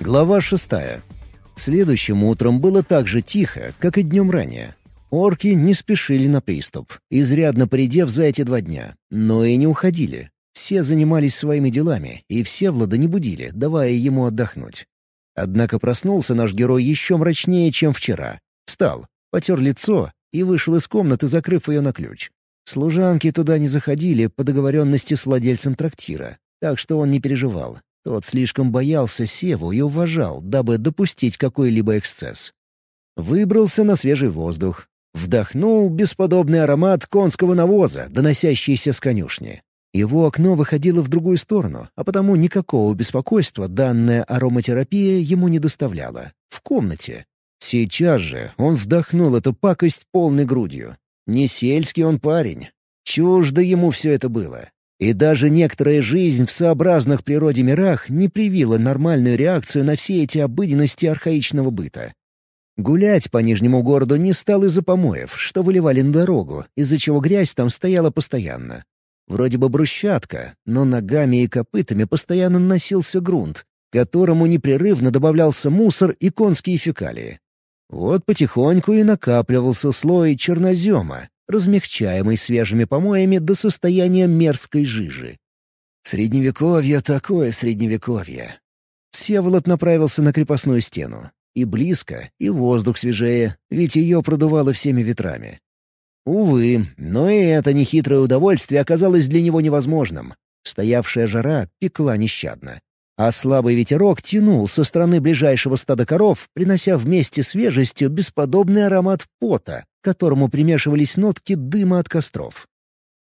Глава шестая. Следующим утром было так же тихо, как и днем ранее. Орки не спешили на приступ, изрядно поредев за эти два дня, но и не уходили. Все занимались своими делами, и все Влада не будили, давая ему отдохнуть. Однако проснулся наш герой еще мрачнее, чем вчера. Встал, потер лицо и вышел из комнаты, закрыв ее на ключ. Служанки туда не заходили по договоренности с владельцем трактира, так что он не переживал, тот слишком боялся Севу и уважал, дабы допустить какой-либо эксцесс. Выбрался на свежий воздух. Вдохнул бесподобный аромат конского навоза, доносящийся с конюшни. Его окно выходило в другую сторону, а потому никакого беспокойства данная ароматерапия ему не доставляла. В комнате. Сейчас же он вдохнул эту пакость полной грудью. Не сельский он парень. Чуждо ему все это было. И даже некоторая жизнь в сообразных природе мирах не привила нормальную реакцию на все эти обыденности архаичного быта. Гулять по Нижнему городу не стал из-за помоев, что выливали на дорогу, из-за чего грязь там стояла постоянно. Вроде бы брусчатка, но ногами и копытами постоянно носился грунт, которому непрерывно добавлялся мусор и конские фекалии. Вот потихоньку и накапливался слой чернозема, размягчаемый свежими помоями до состояния мерзкой жижи. Средневековье такое средневековье. Всеволод направился на крепостную стену. И близко, и воздух свежее, ведь ее продувало всеми ветрами. Увы, но и это нехитрое удовольствие оказалось для него невозможным. Стоявшая жара пекла нещадно. А слабый ветерок тянул со стороны ближайшего стада коров, принося вместе свежестью бесподобный аромат пота, к которому примешивались нотки дыма от костров.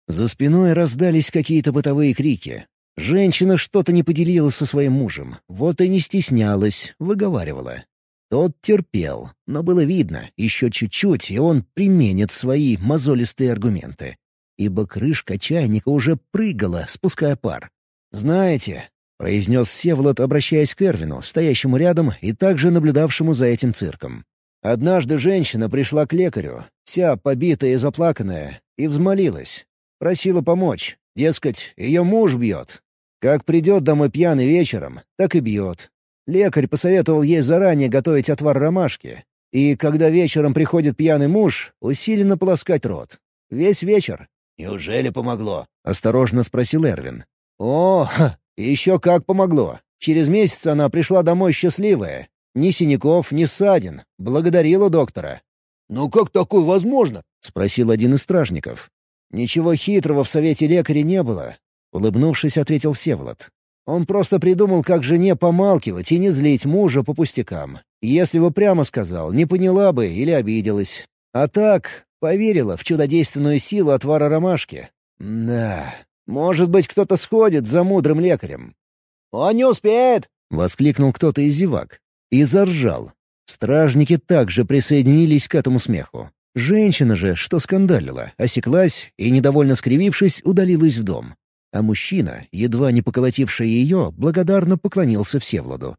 За спиной раздались какие-то бытовые крики. Женщина что-то не поделила со своим мужем, вот и не стеснялась, выговаривала. Тот терпел, но было видно, еще чуть-чуть, и он применит свои мозолистые аргументы. Ибо крышка чайника уже прыгала, спуская пар. «Знаете, произнес Севолод, обращаясь к Эрвину, стоящему рядом и также наблюдавшему за этим цирком. Однажды женщина пришла к лекарю, вся побитая и заплаканная, и взмолилась. Просила помочь. Дескать, ее муж бьет. Как придет домой пьяный вечером, так и бьет. Лекарь посоветовал ей заранее готовить отвар ромашки. И когда вечером приходит пьяный муж, усиленно полоскать рот. Весь вечер. «Неужели помогло?» — осторожно спросил Эрвин. «О, и еще как помогло. Через месяц она пришла домой счастливая. Ни синяков, ни ссадин. Благодарила доктора. «Ну как такое возможно?» — спросил один из стражников. «Ничего хитрого в совете лекаря не было», — улыбнувшись, ответил Севолод. «Он просто придумал, как жене помалкивать и не злить мужа по пустякам. Если бы прямо сказал, не поняла бы или обиделась. А так, поверила в чудодейственную силу отвара ромашки. Да, может быть, кто-то сходит за мудрым лекарем. «Он не успеет!» — воскликнул кто-то из зевак. И заржал. Стражники также присоединились к этому смеху. Женщина же, что скандалила, осеклась и, недовольно скривившись, удалилась в дом. А мужчина, едва не поколотивший ее, благодарно поклонился Всевладу.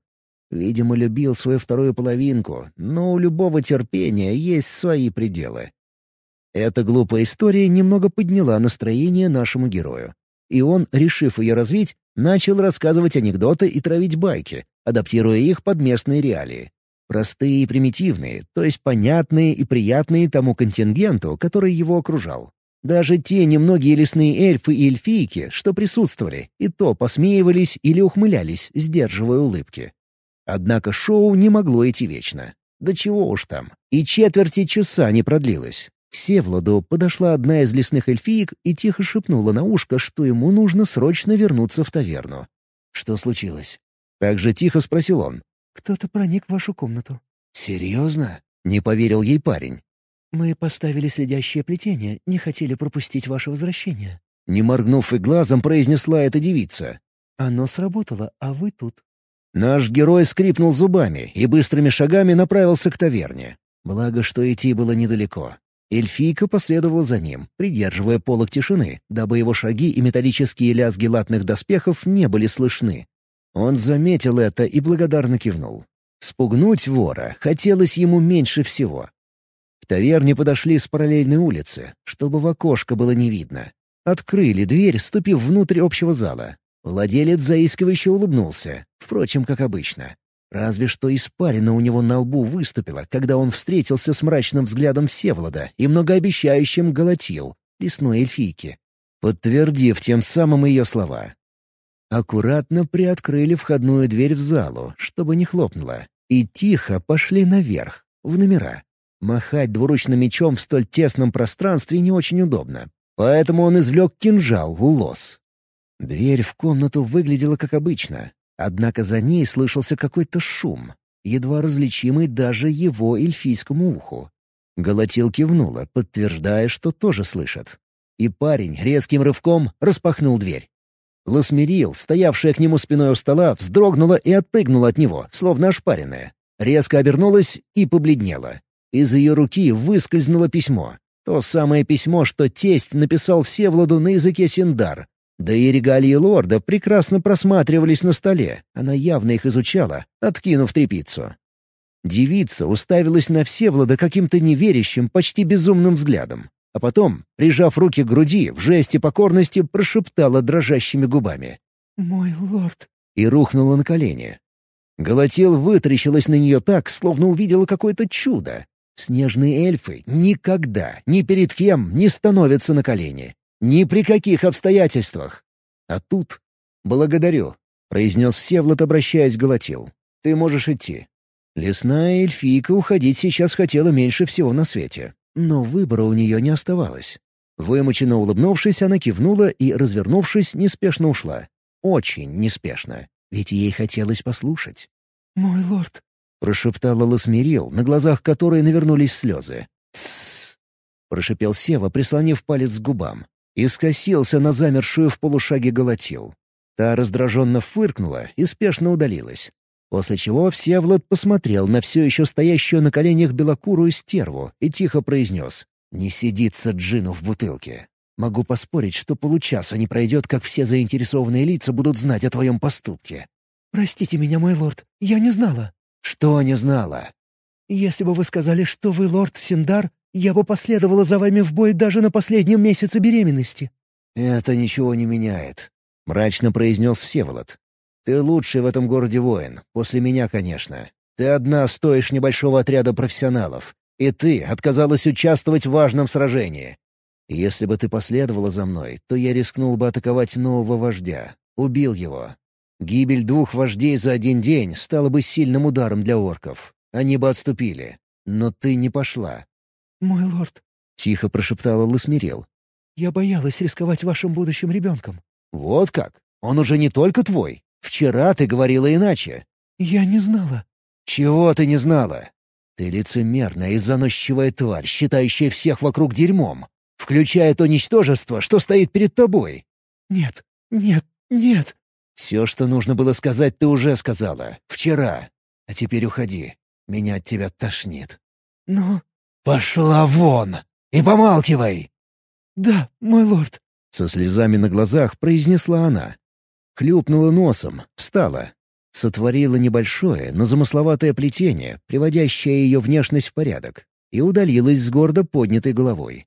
Видимо, любил свою вторую половинку, но у любого терпения есть свои пределы. Эта глупая история немного подняла настроение нашему герою. И он, решив ее развить, начал рассказывать анекдоты и травить байки, адаптируя их под местные реалии. Простые и примитивные, то есть понятные и приятные тому контингенту, который его окружал. Даже те немногие лесные эльфы и эльфийки, что присутствовали, и то посмеивались или ухмылялись, сдерживая улыбки. Однако шоу не могло идти вечно. Да чего уж там. И четверти часа не продлилось. К Севладу подошла одна из лесных эльфиек и тихо шепнула на ушко, что ему нужно срочно вернуться в таверну. «Что случилось?» Так же тихо спросил он. «Кто-то проник в вашу комнату». «Серьезно?» — не поверил ей парень. «Мы поставили следящее плетение, не хотели пропустить ваше возвращение». Не моргнув и глазом, произнесла эта девица. «Оно сработало, а вы тут». Наш герой скрипнул зубами и быстрыми шагами направился к таверне. Благо, что идти было недалеко. Эльфийка последовала за ним, придерживая полок тишины, дабы его шаги и металлические лязги латных доспехов не были слышны. Он заметил это и благодарно кивнул. Спугнуть вора хотелось ему меньше всего. К таверне подошли с параллельной улицы, чтобы в окошко было не видно. Открыли дверь, ступив внутрь общего зала. Владелец заискивающе улыбнулся, впрочем, как обычно. Разве что испарина у него на лбу выступила, когда он встретился с мрачным взглядом Всеволода и многообещающим Галатил, лесной эльфийки, подтвердив тем самым ее слова. Аккуратно приоткрыли входную дверь в залу, чтобы не хлопнуло, и тихо пошли наверх, в номера. Махать двуручным мечом в столь тесном пространстве не очень удобно, поэтому он извлек кинжал, лос. Дверь в комнату выглядела как обычно, однако за ней слышался какой-то шум, едва различимый даже его эльфийскому уху. Галатил кивнула, подтверждая, что тоже слышит. И парень резким рывком распахнул дверь. Ласмерил, стоявшая к нему спиной у стола, вздрогнула и отпрыгнула от него, словно ошпаренная. Резко обернулась и побледнела. Из ее руки выскользнуло письмо. То самое письмо, что тесть написал Всевладу на языке Синдар. Да и регалии лорда прекрасно просматривались на столе. Она явно их изучала, откинув трепицу. Девица уставилась на Всевлада каким-то неверящим, почти безумным взглядом. А потом, прижав руки к груди, в жесте покорности прошептала дрожащими губами. «Мой лорд!» и рухнула на колени. Галатил вытрящилась на нее так, словно увидела какое-то чудо. Снежные эльфы никогда, ни перед кем не становятся на колени. Ни при каких обстоятельствах. А тут... «Благодарю», — произнес Севлот, обращаясь к Галатил. «Ты можешь идти». Лесная эльфийка уходить сейчас хотела меньше всего на свете. Но выбора у нее не оставалось. Вымученно улыбнувшись, она кивнула и, развернувшись, неспешно ушла. Очень неспешно, ведь ей хотелось послушать. «Мой лорд», — прошептала Ласмирил, на глазах которой навернулись слезы. «Тссс», — прошепел Сева, прислонив палец к губам, и скосился на замершую в полушаге Галатил. Та раздраженно фыркнула и спешно удалилась. После чего Всеволод посмотрел на все еще стоящую на коленях белокурую стерву и тихо произнес «Не сидится джину в бутылке. Могу поспорить, что получаса не пройдет, как все заинтересованные лица будут знать о твоем поступке». «Простите меня, мой лорд, я не знала». «Что не знала?» «Если бы вы сказали, что вы лорд Синдар, я бы последовала за вами в бой даже на последнем месяце беременности». «Это ничего не меняет», — мрачно произнес Всеволод. Ты лучший в этом городе воин, после меня, конечно. Ты одна стоишь небольшого отряда профессионалов, и ты отказалась участвовать в важном сражении. Если бы ты последовала за мной, то я рискнул бы атаковать нового вождя, убил его. Гибель двух вождей за один день стала бы сильным ударом для орков. Они бы отступили. Но ты не пошла. «Мой лорд», — тихо прошептала Ласмирил. «Я боялась рисковать вашим будущим ребенком». «Вот как? Он уже не только твой. Вчера ты говорила иначе». «Я не знала». «Чего ты не знала? Ты лицемерная и заносчивая тварь, считающая всех вокруг дерьмом, включая то ничтожество, что стоит перед тобой». «Нет, нет, нет». «Все, что нужно было сказать, ты уже сказала. Вчера. А теперь уходи. Меня от тебя тошнит». «Но...» «Пошла вон! И помалкивай!» «Да, мой лорд!» — со слезами на глазах произнесла она. Хлюпнула носом, встала. Сотворила небольшое, но замысловатое плетение, приводящее ее внешность в порядок, и удалилась с гордо поднятой головой.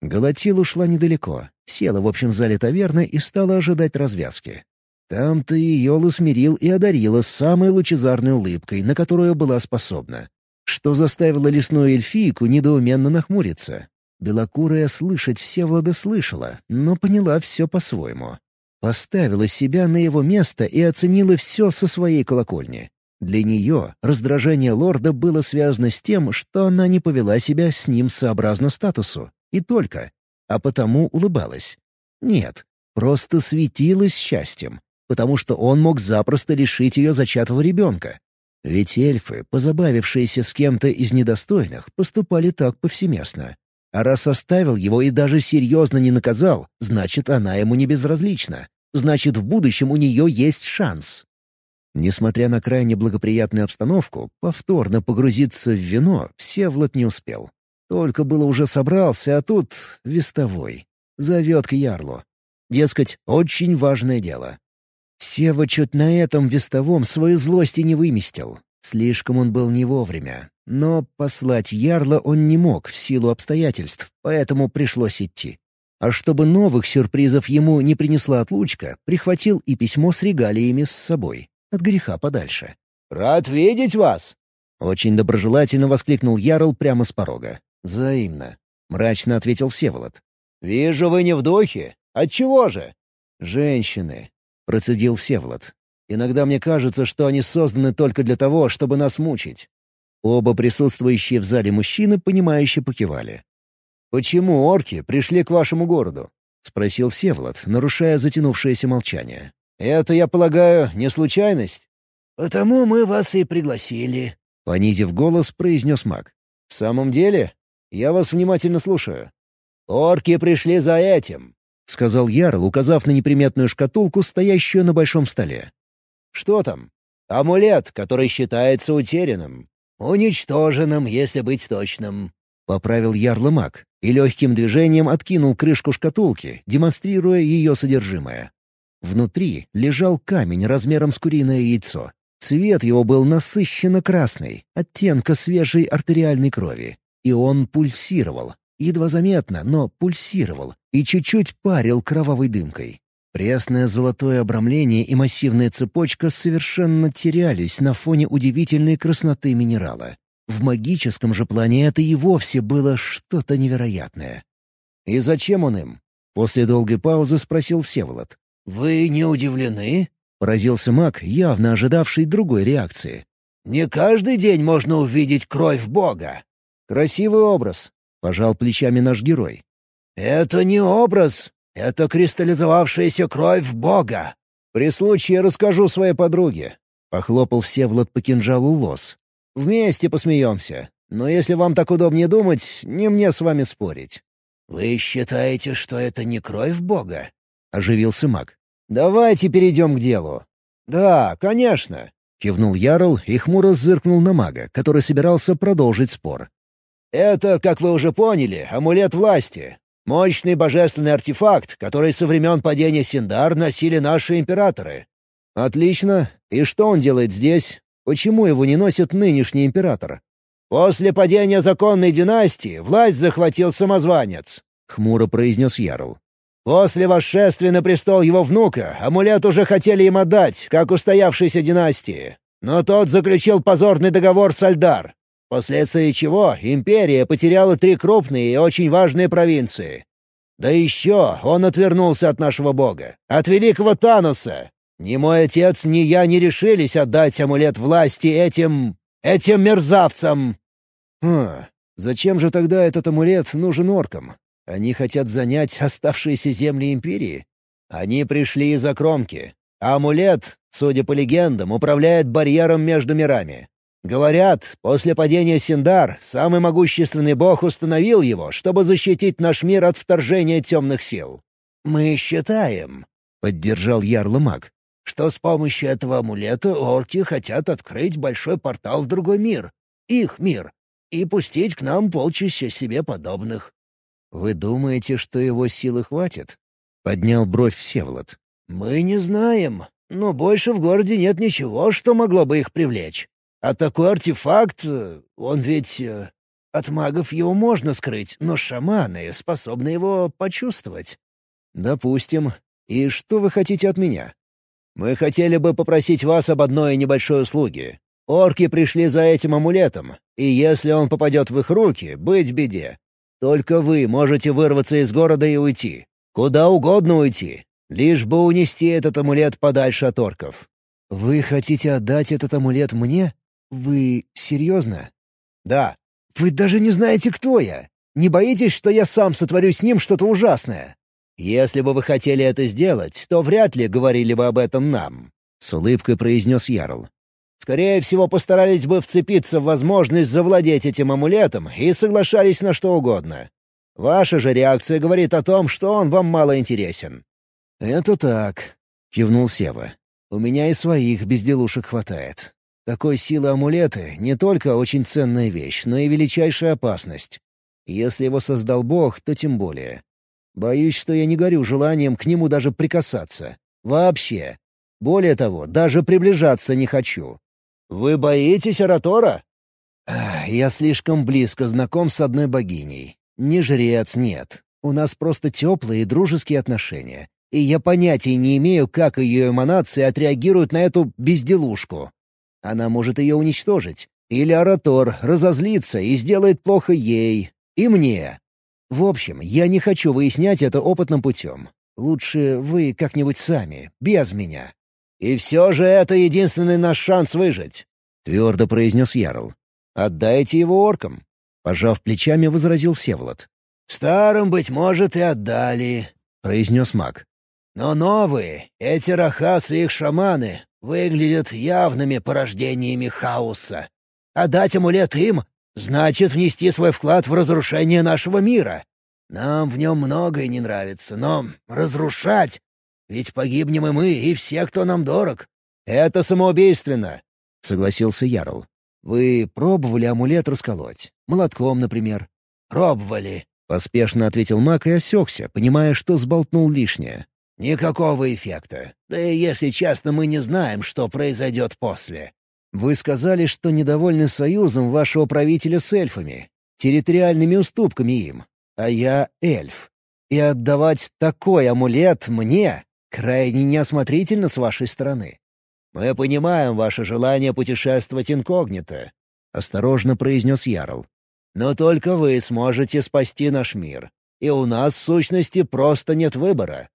Галатил ушла недалеко, села в общем зале таверны и стала ожидать развязки. Там-то ее лосмирил и одарила самой лучезарной улыбкой, на которую была способна. Что заставило лесную эльфийку недоуменно нахмуриться. Белокурая слышать все Влада слышала, но поняла все по-своему. Поставила себя на его место и оценила все со своей колокольни. Для нее раздражение лорда было связано с тем, что она не повела себя с ним сообразно статусу. И только. А потому улыбалась. Нет, просто светилась счастьем, потому что он мог запросто лишить ее зачатого ребенка. Ведь эльфы, позабавившиеся с кем-то из недостойных, поступали так повсеместно. А раз оставил его и даже серьезно не наказал, значит, она ему не безразлична. Значит, в будущем у нее есть шанс. Несмотря на крайне благоприятную обстановку, повторно погрузиться в вино Всевлад не успел. Только было уже собрался, а тут вестовой. Зовет к ярлу. Дескать, очень важное дело. Сева чуть на этом вестовом свою злость и не выместил. Слишком он был не вовремя. Но послать ярла он не мог в силу обстоятельств, поэтому пришлось идти. А чтобы новых сюрпризов ему не принесла отлучка, прихватил и письмо с регалиями с собой. От греха подальше. «Рад видеть вас!» Очень доброжелательно воскликнул Ярл прямо с порога. «Взаимно», — мрачно ответил Всеволод. «Вижу, вы не в духе. Отчего же?» «Женщины», — процедил Всеволод. «Иногда мне кажется, что они созданы только для того, чтобы нас мучить». Оба присутствующие в зале мужчины, понимающе покивали. «Почему орки пришли к вашему городу?» — спросил Всеволод, нарушая затянувшееся молчание. «Это, я полагаю, не случайность?» «Потому мы вас и пригласили», — понизив голос, произнес маг. «В самом деле? Я вас внимательно слушаю». «Орки пришли за этим», — сказал Ярл, указав на неприметную шкатулку, стоящую на большом столе. «Что там?» «Амулет, который считается утерянным. Уничтоженным, если быть точным», — поправил Ярл маг и легким движением откинул крышку шкатулки, демонстрируя ее содержимое. Внутри лежал камень размером с куриное яйцо. Цвет его был насыщенно красный, оттенка свежей артериальной крови. И он пульсировал, едва заметно, но пульсировал, и чуть-чуть парил кровавой дымкой. Пресное золотое обрамление и массивная цепочка совершенно терялись на фоне удивительной красноты минерала. В магическом же плане это и вовсе было что-то невероятное. «И зачем он им?» — после долгой паузы спросил Всеволод. «Вы не удивлены?» Поразился маг, явно ожидавший другой реакции. «Не каждый день можно увидеть кровь Бога». «Красивый образ», — пожал плечами наш герой. «Это не образ, это кристаллизовавшаяся кровь Бога». «При случае расскажу своей подруге», — похлопал Всеволод по кинжалу лос. «Вместе посмеемся. Но если вам так удобнее думать, не мне с вами спорить». «Вы считаете, что это не кровь Бога?» — оживился маг. «Давайте перейдем к делу». «Да, конечно», — кивнул Ярл и хмуро зыркнул на мага, который собирался продолжить спор. «Это, как вы уже поняли, амулет власти. Мощный божественный артефакт, который со времен падения Синдар носили наши императоры». «Отлично. И что он делает здесь? Почему его не носит нынешний император?» «После падения законной династии власть захватил самозванец», — хмуро произнес Ярл. После восшествия на престол его внука амулет уже хотели им отдать, как устоявшейся династии. Но тот заключил позорный договор с Альдар, впоследствии чего империя потеряла три крупные и очень важные провинции. Да еще он отвернулся от нашего бога, от великого Таноса. Ни мой отец, ни я не решились отдать амулет власти этим... этим мерзавцам. Хм, зачем же тогда этот амулет нужен оркам? Они хотят занять оставшиеся земли Империи? Они пришли из-за кромки. А амулет, судя по легендам, управляет барьером между мирами. Говорят, после падения Синдар самый могущественный бог установил его, чтобы защитить наш мир от вторжения темных сил. «Мы считаем», — поддержал Ярло Маг, «что с помощью этого амулета орки хотят открыть большой портал в другой мир, их мир, и пустить к нам полчища себе подобных. «Вы думаете, что его силы хватит?» — поднял бровь Всеволод. «Мы не знаем, но больше в городе нет ничего, что могло бы их привлечь. А такой артефакт, э, он ведь... Э, от магов его можно скрыть, но шаманы способны его почувствовать». «Допустим. И что вы хотите от меня?» «Мы хотели бы попросить вас об одной небольшой услуге. Орки пришли за этим амулетом, и если он попадет в их руки, быть беде. Только вы можете вырваться из города и уйти. Куда угодно уйти. Лишь бы унести этот амулет подальше от орков. Вы хотите отдать этот амулет мне? Вы серьезно? Да. Вы даже не знаете, кто я. Не боитесь, что я сам сотворю с ним что-то ужасное? Если бы вы хотели это сделать, то вряд ли говорили бы об этом нам. С улыбкой произнес Ярл. Скорее всего, постарались бы вцепиться в возможность завладеть этим амулетом и соглашались на что угодно. Ваша же реакция говорит о том, что он вам мало интересен». «Это так», — кивнул Сева. «У меня и своих безделушек хватает. Такой силы амулеты — не только очень ценная вещь, но и величайшая опасность. Если его создал Бог, то тем более. Боюсь, что я не горю желанием к нему даже прикасаться. Вообще. Более того, даже приближаться не хочу. «Вы боитесь Аратора?» «Я слишком близко знаком с одной богиней. Не жрец, нет. У нас просто теплые и дружеские отношения. И я понятия не имею, как ее эманации отреагируют на эту безделушку». Она может ее уничтожить. Или Аратор разозлится и сделает плохо ей и мне. В общем, я не хочу выяснять это опытным путем. Лучше вы как-нибудь сами, без меня. И все же это единственный наш шанс выжить», — твердо произнес Ярл. «Отдайте его оркам», — пожав плечами, возразил Всеволод. «Старым, быть может, и отдали», — произнес маг. «Но новые, эти рахасы и их шаманы, выглядят явными порождениями хаоса. Отдать амулет им — значит внести свой вклад в разрушение нашего мира. Нам в нем многое не нравится, но разрушать... Ведь погибнем и мы, и все, кто нам дорог. Это самоубийственно», — согласился Ярл. «Вы пробовали амулет расколоть? Молотком, например?» «Пробовали», — поспешно ответил маг и осекся, понимая, что сболтнул лишнее. «Никакого эффекта. Да и, если честно, мы не знаем, что произойдет после». «Вы сказали, что недовольны союзом вашего правителя с эльфами, территориальными уступками им, а я эльф. И отдавать такой амулет мне крайне неосмотрительно с вашей стороны. «Мы понимаем ваше желание путешествовать инкогнито», — осторожно произнес Ярл. «Но только вы сможете спасти наш мир, и у нас, в сущности, просто нет выбора».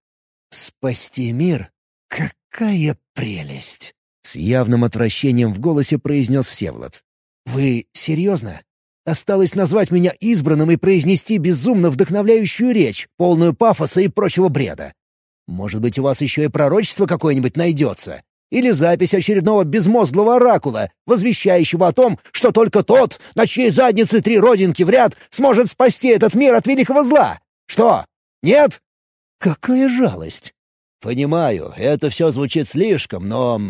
«Спасти мир? Какая прелесть!» — с явным отвращением в голосе произнес Всеволод. «Вы серьезно? Осталось назвать меня избранным и произнести безумно вдохновляющую речь, полную пафоса и прочего бреда. Может быть, у вас еще и пророчество какое-нибудь найдется? Или запись очередного безмозглого оракула, возвещающего о том, что только тот, на чьей заднице три родинки в ряд, сможет спасти этот мир от великого зла? Что? Нет? Какая жалость! Понимаю, это все звучит слишком, но...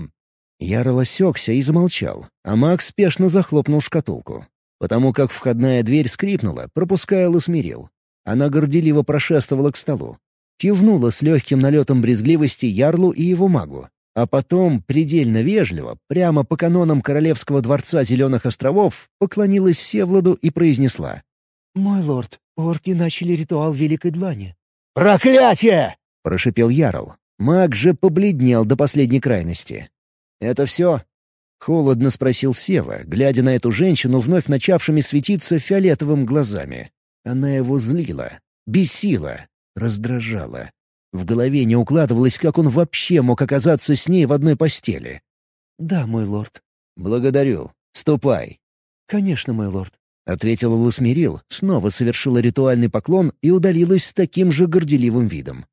Ярл осекся и замолчал, а Макс спешно захлопнул шкатулку. Потому как входная дверь скрипнула, пропуская Лосмирил. Она горделиво прошествовала к столу. Кивнула с легким налетом брезгливости Ярлу и его магу. А потом, предельно вежливо, прямо по канонам Королевского дворца Зеленых островов, поклонилась Всевладу и произнесла. «Мой лорд, орки начали ритуал Великой Длани». «Проклятие!» — прошипел Ярл. Маг же побледнел до последней крайности. «Это все?» — холодно спросил Сева, глядя на эту женщину вновь начавшими светиться фиолетовым глазами. Она его злила, бесила, раздражала. В голове не укладывалось, как он вообще мог оказаться с ней в одной постели. «Да, мой лорд». «Благодарю. Ступай». «Конечно, мой лорд», — ответила Ласмирил, снова совершила ритуальный поклон и удалилась с таким же горделивым видом.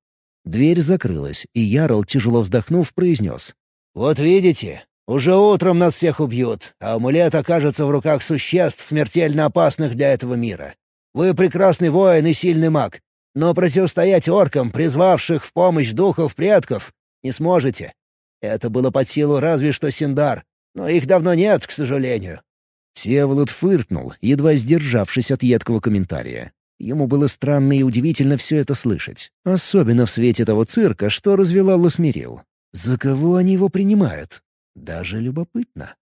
Дверь закрылась, и Ярл, тяжело вздохнув, произнес. «Вот видите, уже утром нас всех убьют, а амулет окажется в руках существ, смертельно опасных для этого мира. Вы прекрасный воин и сильный маг, но противостоять оркам, призвавших в помощь духов предков, не сможете. Это было под силу разве что Синдар, но их давно нет, к сожалению». Всеволод фыркнул, едва сдержавшись от едкого комментария. Ему было странно и удивительно все это слышать. Особенно в свете того цирка, что развела Лосмирил. За кого они его принимают? Даже любопытно.